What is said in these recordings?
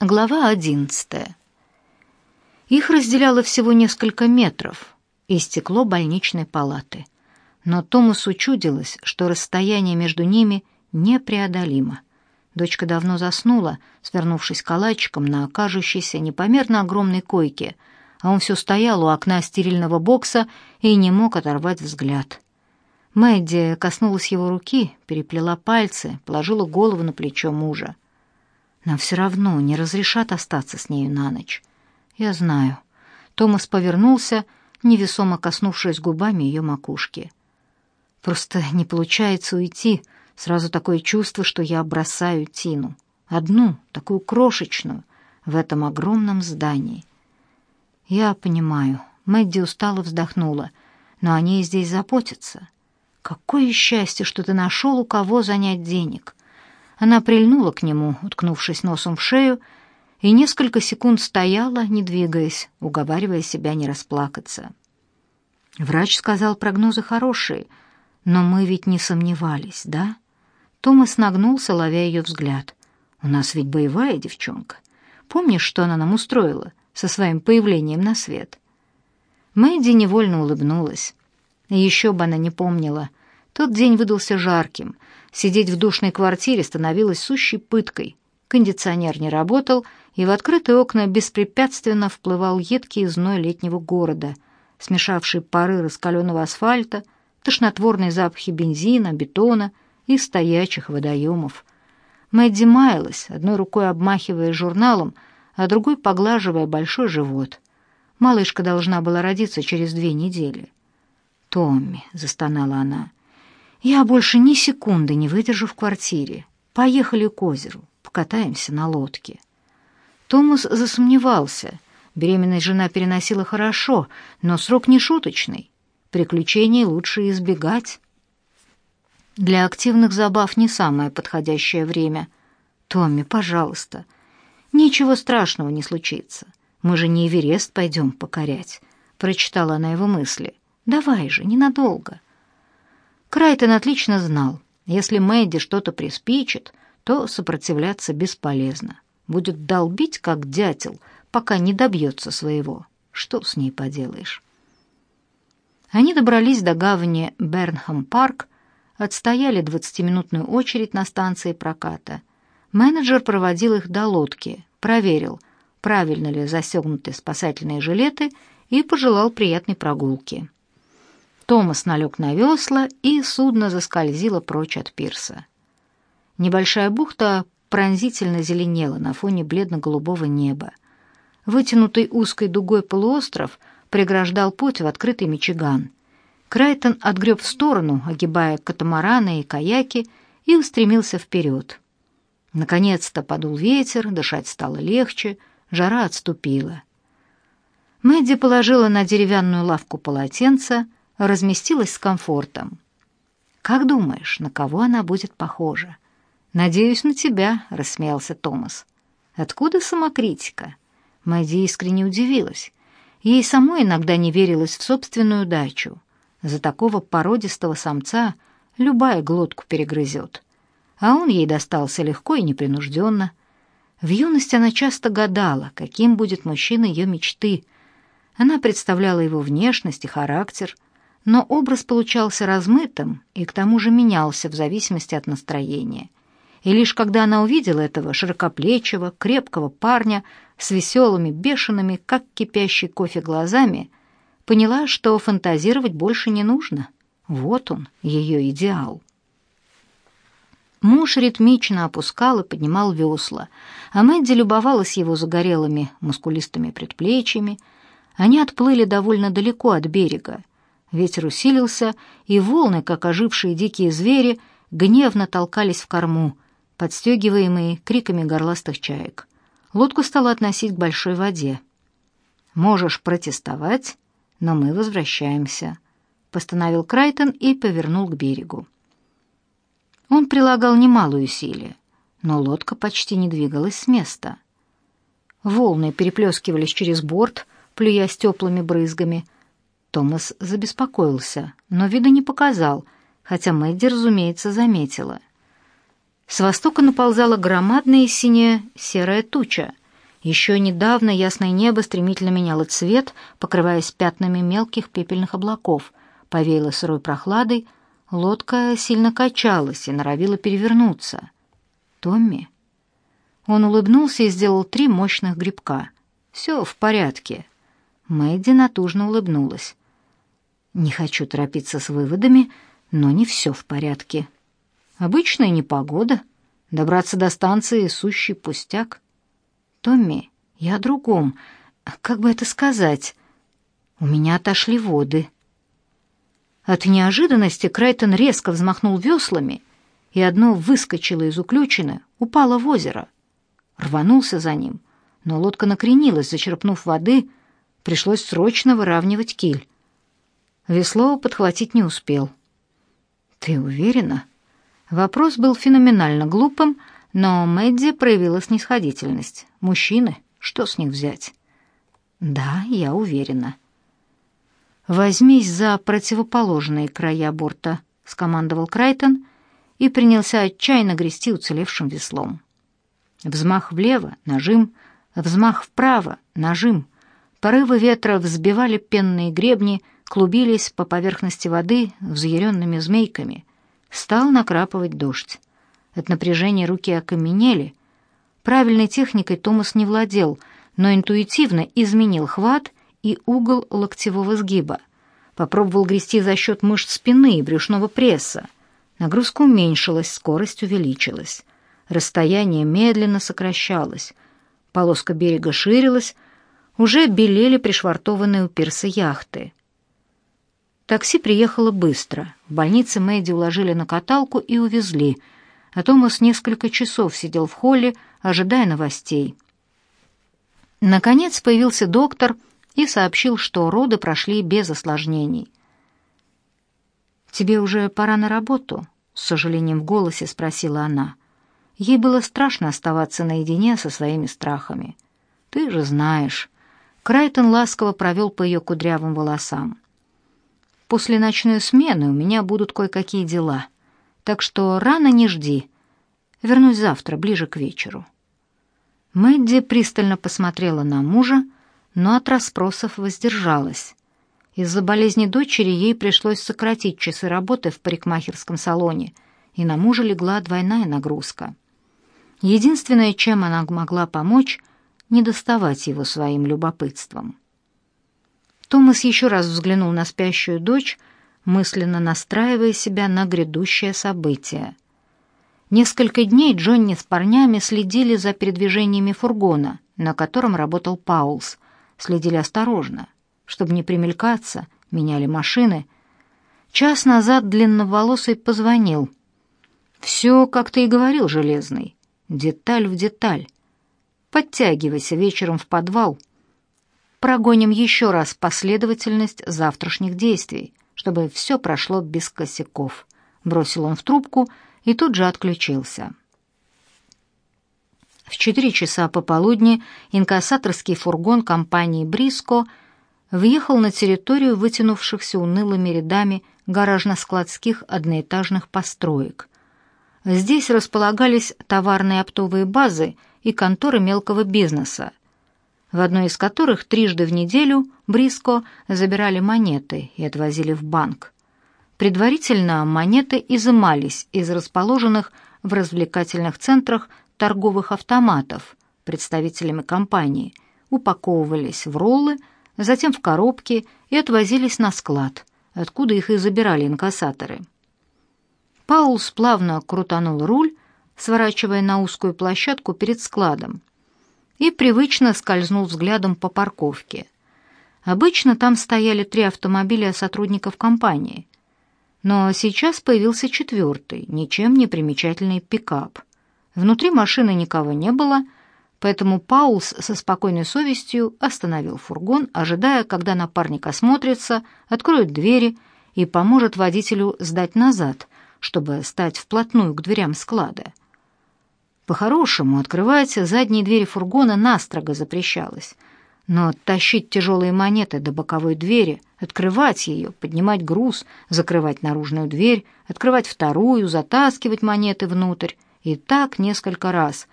Глава одиннадцатая. Их разделяло всего несколько метров и стекло больничной палаты. Но Томасу чудилось, что расстояние между ними непреодолимо. Дочка давно заснула, свернувшись калачиком на кажущейся непомерно огромной койке, а он все стоял у окна стерильного бокса и не мог оторвать взгляд. Мэдди коснулась его руки, переплела пальцы, положила голову на плечо мужа. Нам все равно не разрешат остаться с нею на ночь. Я знаю. Томас повернулся, невесомо коснувшись губами ее макушки. Просто не получается уйти. Сразу такое чувство, что я бросаю Тину. Одну, такую крошечную, в этом огромном здании. Я понимаю. Мэдди устало вздохнула. Но они здесь заботятся. Какое счастье, что ты нашел у кого занять денег. Она прильнула к нему, уткнувшись носом в шею, и несколько секунд стояла, не двигаясь, уговаривая себя не расплакаться. Врач сказал, прогнозы хорошие, но мы ведь не сомневались, да? Томас нагнулся, ловя ее взгляд. У нас ведь боевая девчонка. Помнишь, что она нам устроила со своим появлением на свет? Мэдди невольно улыбнулась. Еще бы она не помнила. Тот день выдался жарким, Сидеть в душной квартире становилось сущей пыткой. Кондиционер не работал, и в открытые окна беспрепятственно вплывал едкий зной летнего города, смешавший пары раскаленного асфальта, тошнотворные запахи бензина, бетона и стоячих водоемов. Мэдди маялась, одной рукой обмахивая журналом, а другой поглаживая большой живот. Малышка должна была родиться через две недели. «Томми», — застонала она, я больше ни секунды не выдержу в квартире. Поехали к озеру, покатаемся на лодке. Томас засомневался. Беременная жена переносила хорошо, но срок не шуточный. Приключений лучше избегать. Для активных забав не самое подходящее время. Томми, пожалуйста. Ничего страшного не случится. Мы же не Эверест пойдем покорять. Прочитала она его мысли. Давай же, ненадолго. Крайтон отлично знал, если Мэдди что-то приспичит, то сопротивляться бесполезно. Будет долбить, как дятел, пока не добьется своего. Что с ней поделаешь? Они добрались до гавани Бернхам-парк, отстояли двадцатиминутную очередь на станции проката. Менеджер проводил их до лодки, проверил, правильно ли застегнуты спасательные жилеты и пожелал приятной прогулки. Томас налег на весла, и судно заскользило прочь от пирса. Небольшая бухта пронзительно зеленела на фоне бледно-голубого неба. Вытянутый узкой дугой полуостров преграждал путь в открытый Мичиган. Крайтон отгреб в сторону, огибая катамараны и каяки, и устремился вперед. Наконец-то подул ветер, дышать стало легче, жара отступила. Мэдди положила на деревянную лавку полотенце, разместилась с комфортом. «Как думаешь, на кого она будет похожа?» «Надеюсь, на тебя», — рассмеялся Томас. «Откуда самокритика?» Мэдди искренне удивилась. Ей самой иногда не верилось в собственную дачу. За такого породистого самца любая глотку перегрызет. А он ей достался легко и непринужденно. В юности она часто гадала, каким будет мужчина ее мечты. Она представляла его внешность и характер — но образ получался размытым и к тому же менялся в зависимости от настроения. И лишь когда она увидела этого широкоплечего, крепкого парня с веселыми, бешеными, как кипящий кофе глазами, поняла, что фантазировать больше не нужно. Вот он, ее идеал. Муж ритмично опускал и поднимал весла, а Мэдди любовалась его загорелыми, мускулистыми предплечьями. Они отплыли довольно далеко от берега, Ветер усилился, и волны, как ожившие дикие звери, гневно толкались в корму, подстегиваемые криками горластых чаек. Лодку стало относить к большой воде. «Можешь протестовать, но мы возвращаемся», — постановил Крайтон и повернул к берегу. Он прилагал немалые усилия, но лодка почти не двигалась с места. Волны переплескивались через борт, плюясь теплыми брызгами — Томас забеспокоился, но вида не показал, хотя Мэдди, разумеется, заметила. С востока наползала громадная синяя серая туча, Еще недавно ясное небо стремительно меняло цвет, покрываясь пятнами мелких пепельных облаков. Повеяло сырой прохладой, лодка сильно качалась и норовила перевернуться. «Томми?» Он улыбнулся и сделал три мощных грибка. «Все в порядке». Мэдди натужно улыбнулась. «Не хочу торопиться с выводами, но не все в порядке. Обычная непогода. Добраться до станции — сущий пустяк. Томми, я о другом. Как бы это сказать? У меня отошли воды». От неожиданности Крайтон резко взмахнул веслами, и одно выскочило из уключины, упало в озеро. Рванулся за ним, но лодка накренилась, зачерпнув воды, пришлось срочно выравнивать киль. Весло подхватить не успел. «Ты уверена?» Вопрос был феноменально глупым, но Мэдди проявила снисходительность. «Мужчины, что с них взять?» «Да, я уверена». «Возьмись за противоположные края борта», — скомандовал Крайтон и принялся отчаянно грести уцелевшим веслом. Взмах влево, нажим, взмах вправо, нажим. Порывы ветра взбивали пенные гребни, клубились по поверхности воды взъяренными змейками. Стал накрапывать дождь. От напряжения руки окаменели. Правильной техникой Томас не владел, но интуитивно изменил хват и угол локтевого сгиба. Попробовал грести за счет мышц спины и брюшного пресса. Нагрузка уменьшилась, скорость увеличилась. Расстояние медленно сокращалось. Полоска берега ширилась, уже белели пришвартованные у пирса яхты. Такси приехало быстро. В больнице Мэдди уложили на каталку и увезли, а Томас несколько часов сидел в холле, ожидая новостей. Наконец появился доктор и сообщил, что роды прошли без осложнений. «Тебе уже пора на работу?» — с сожалением в голосе спросила она. Ей было страшно оставаться наедине со своими страхами. «Ты же знаешь». Крайтон ласково провел по ее кудрявым волосам. «После ночной смены у меня будут кое-какие дела, так что рано не жди. Вернусь завтра, ближе к вечеру». Мэдди пристально посмотрела на мужа, но от расспросов воздержалась. Из-за болезни дочери ей пришлось сократить часы работы в парикмахерском салоне, и на мужа легла двойная нагрузка. Единственное, чем она могла помочь, не доставать его своим любопытством. Томас еще раз взглянул на спящую дочь, мысленно настраивая себя на грядущее событие. Несколько дней Джонни с парнями следили за передвижениями фургона, на котором работал Паулс, следили осторожно, чтобы не примелькаться, меняли машины. Час назад длинноволосый позвонил. «Все, как ты и говорил, Железный деталь в деталь. Подтягивайся вечером в подвал. Прогоним еще раз последовательность завтрашних действий, чтобы все прошло без косяков. Бросил он в трубку и тут же отключился. В четыре часа пополудни инкассаторский фургон компании «Бриско» въехал на территорию вытянувшихся унылыми рядами гаражно-складских одноэтажных построек – Здесь располагались товарные оптовые базы и конторы мелкого бизнеса, в одной из которых трижды в неделю Бриско забирали монеты и отвозили в банк. Предварительно монеты изымались из расположенных в развлекательных центрах торговых автоматов представителями компании, упаковывались в роллы, затем в коробки и отвозились на склад, откуда их и забирали инкассаторы. Паул сплавно крутанул руль, сворачивая на узкую площадку перед складом, и привычно скользнул взглядом по парковке. Обычно там стояли три автомобиля сотрудников компании, но сейчас появился четвертый, ничем не примечательный пикап. Внутри машины никого не было, поэтому Паулс со спокойной совестью остановил фургон, ожидая, когда напарник осмотрится, откроет двери и поможет водителю сдать назад — чтобы стать вплотную к дверям склада. По-хорошему, открывать задние двери фургона настрого запрещалось, но тащить тяжелые монеты до боковой двери, открывать ее, поднимать груз, закрывать наружную дверь, открывать вторую, затаскивать монеты внутрь, и так несколько раз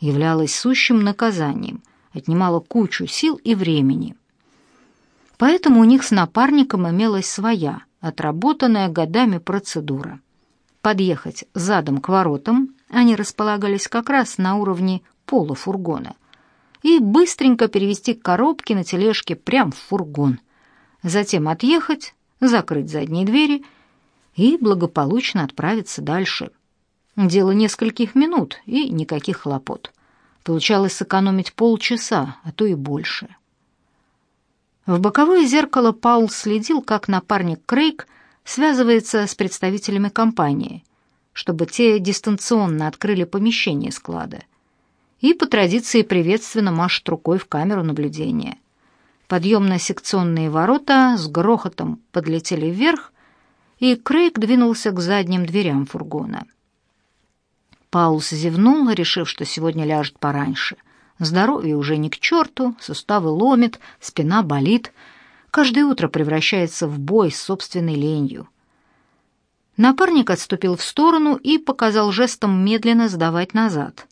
являлось сущим наказанием, отнимало кучу сил и времени. Поэтому у них с напарником имелась своя, отработанная годами процедура. Подъехать задом к воротам, они располагались как раз на уровне пола фургона, и быстренько перевести коробки на тележке прямо в фургон. Затем отъехать, закрыть задние двери и благополучно отправиться дальше. Дело нескольких минут и никаких хлопот. Получалось сэкономить полчаса, а то и больше. В боковое зеркало Паул следил, как напарник Крейг связывается с представителями компании, чтобы те дистанционно открыли помещение склада. И по традиции приветственно машет рукой в камеру наблюдения. Подъемно-секционные ворота с грохотом подлетели вверх, и Крейг двинулся к задним дверям фургона. Паулс зевнул, решив, что сегодня ляжет пораньше. Здоровье уже не к черту, суставы ломит, спина болит. Каждое утро превращается в бой с собственной ленью. Напарник отступил в сторону и показал жестом медленно сдавать назад.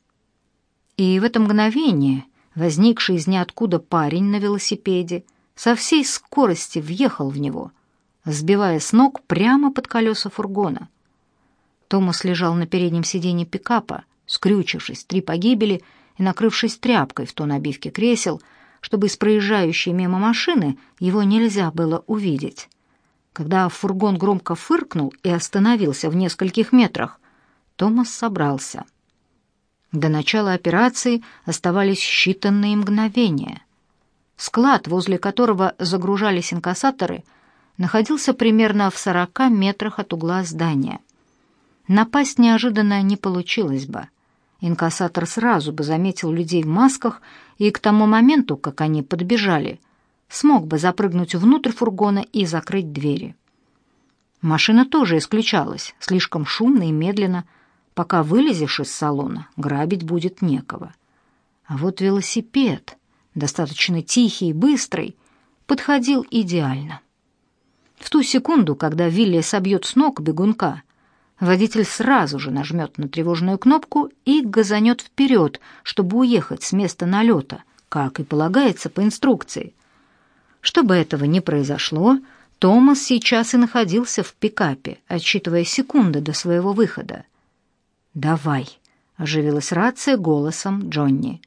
И в это мгновение возникший из ниоткуда парень на велосипеде со всей скорости въехал в него, сбивая с ног прямо под колеса фургона. Томас лежал на переднем сиденье пикапа, скрючившись, три погибели и накрывшись тряпкой в тон обивки кресел, чтобы из проезжающей мимо машины его нельзя было увидеть. Когда фургон громко фыркнул и остановился в нескольких метрах, Томас собрался. До начала операции оставались считанные мгновения. Склад, возле которого загружались инкассаторы, находился примерно в сорока метрах от угла здания — Напасть неожиданно не получилось бы. Инкассатор сразу бы заметил людей в масках и к тому моменту, как они подбежали, смог бы запрыгнуть внутрь фургона и закрыть двери. Машина тоже исключалась, слишком шумно и медленно. Пока вылезешь из салона, грабить будет некого. А вот велосипед, достаточно тихий и быстрый, подходил идеально. В ту секунду, когда Вилли собьет с ног бегунка, водитель сразу же нажмет на тревожную кнопку и газанет вперед, чтобы уехать с места налета, как и полагается по инструкции. Чтобы этого не произошло, Томас сейчас и находился в пикапе, отсчитывая секунды до своего выхода. «Давай», — оживилась рация голосом Джонни.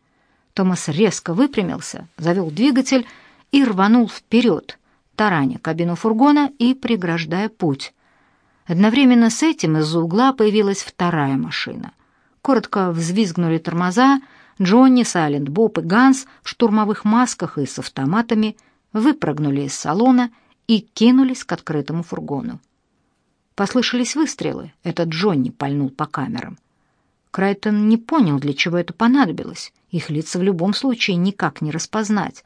Томас резко выпрямился, завел двигатель и рванул вперед, тараня кабину фургона и преграждая путь. Одновременно с этим из-за угла появилась вторая машина. Коротко взвизгнули тормоза, Джонни, Сайлент Боб и Ганс в штурмовых масках и с автоматами выпрыгнули из салона и кинулись к открытому фургону. Послышались выстрелы, этот Джонни пальнул по камерам. Крайтон не понял, для чего это понадобилось, их лица в любом случае никак не распознать.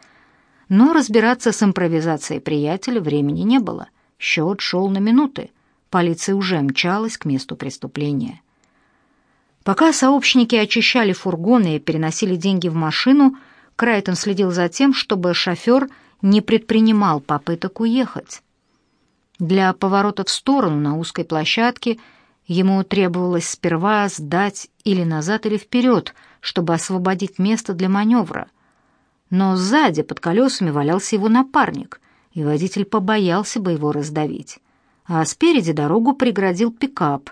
Но разбираться с импровизацией приятеля времени не было, счет шел на минуты — Полиция уже мчалась к месту преступления. Пока сообщники очищали фургоны и переносили деньги в машину, Крайтон следил за тем, чтобы шофер не предпринимал попыток уехать. Для поворота в сторону на узкой площадке ему требовалось сперва сдать или назад, или вперед, чтобы освободить место для маневра. Но сзади под колесами валялся его напарник, и водитель побоялся бы его раздавить а спереди дорогу преградил пикап.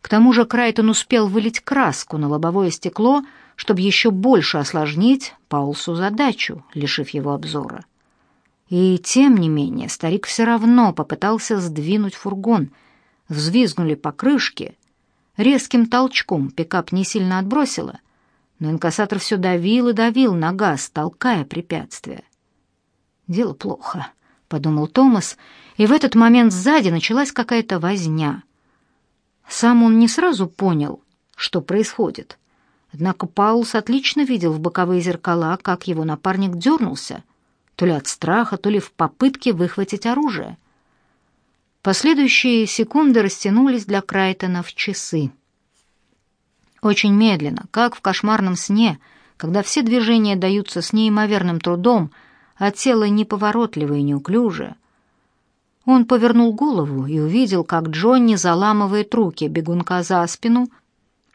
К тому же Крайтон успел вылить краску на лобовое стекло, чтобы еще больше осложнить Паулсу задачу, лишив его обзора. И тем не менее старик все равно попытался сдвинуть фургон. Взвизгнули покрышки. Резким толчком пикап не сильно отбросило, но инкассатор все давил и давил на газ, толкая препятствия. «Дело плохо», — подумал Томас, и в этот момент сзади началась какая-то возня. Сам он не сразу понял, что происходит. Однако Паулс отлично видел в боковые зеркала, как его напарник дернулся, то ли от страха, то ли в попытке выхватить оружие. Последующие секунды растянулись для Крайтона в часы. Очень медленно, как в кошмарном сне, когда все движения даются с неимоверным трудом, а тело неповоротливое и неуклюжее, он повернул голову и увидел, как Джонни заламывает руки бегунка за спину.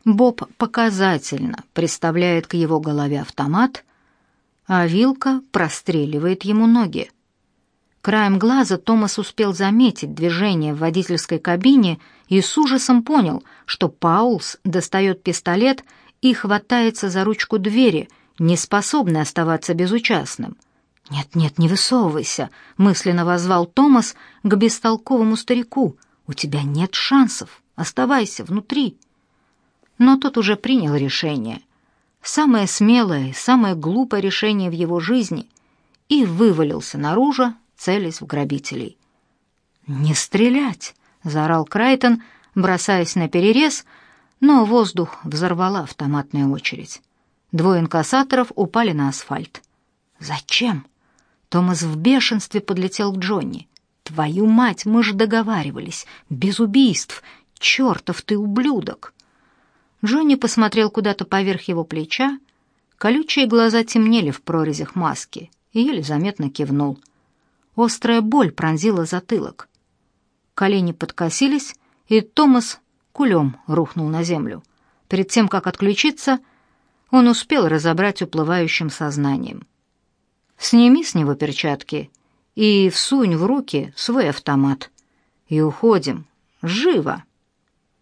Боб показательно приставляет к его голове автомат, а вилка простреливает ему ноги. Краем глаза Томас успел заметить движение в водительской кабине и с ужасом понял, что Паулс достает пистолет и хватается за ручку двери, не способный оставаться безучастным. «Нет-нет, не высовывайся», — мысленно возвал Томас к бестолковому старику. «У тебя нет шансов, оставайся внутри». Но тот уже принял решение. Самое смелое самое глупое решение в его жизни и вывалился наружу, целясь в грабителей. «Не стрелять!» — заорал Крайтон, бросаясь на перерез, но воздух взорвала автоматная очередь. Двое инкассаторов упали на асфальт. «Зачем?» Томас в бешенстве подлетел к Джонни. «Твою мать, мы же договаривались! Без убийств! Чертов ты ублюдок!» Джонни посмотрел куда-то поверх его плеча, колючие глаза темнели в прорезях маски и еле заметно кивнул — Острая боль пронзила затылок. Колени подкосились, и Томас кулем рухнул на землю. Перед тем, как отключиться, он успел разобрать уплывающим сознанием. «Сними с него перчатки и всунь в руки свой автомат. И уходим. Живо!»